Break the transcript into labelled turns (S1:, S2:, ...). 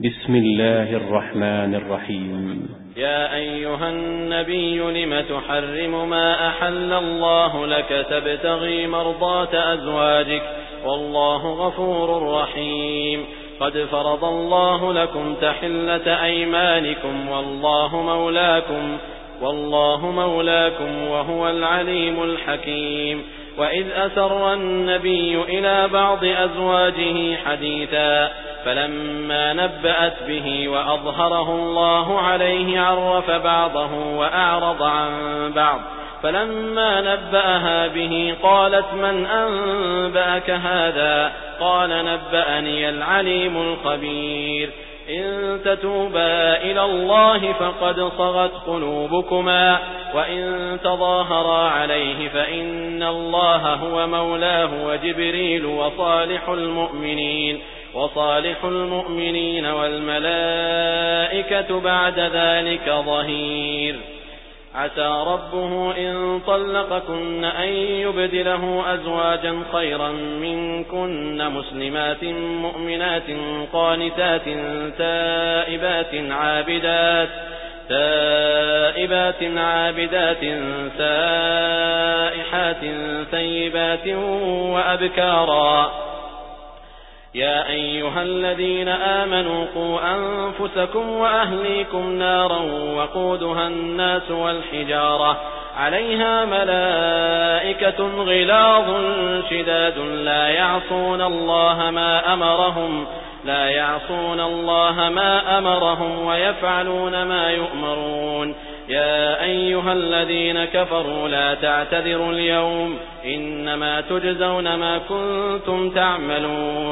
S1: بسم الله الرحمن الرحيم يا أيها النبي لم تحرم ما أحل الله لك تبتغي مرضات أزواجك والله غفور رحيم قد فرض الله لكم تحلة أيمانكم والله مولاكم والله مولاكم وهو العليم الحكيم وإذ أسر النبي إلى بعض أزواجه حديثاً فلما نبأت به وأظهره الله عليه عرف بعضه وأعرض عن بعض فلما نبأها به قالت من أنبأك هذا قال نبأني العليم الخبير إن تتوبا إلى الله فقد صغت قلوبكما وإن تظاهرا عليه فإن الله هو مولاه وجبريل وصالح المؤمنين وصالح المؤمنين والملائكة بعد ذلك ظهير عسى ربه إن طلقكن أن يبدله أزواجا خيرا منكن مسلمات مؤمنات قانتات تائبات عابدات تائبات عابدات سائحات ثيبات وأبكارا يا أيها الذين آمنوا قوا أنفسكم وأهليكم نارا وقودها الناس والحجارة عليها ملائكة غلاظ شداد لا يعصون الله ما أمرهم لا يعصون الله ما أمرهم ويفعلون ما يؤمرون يا أيها الذين كفروا لا تعتذروا اليوم إنما تجزون ما كنتم تعملون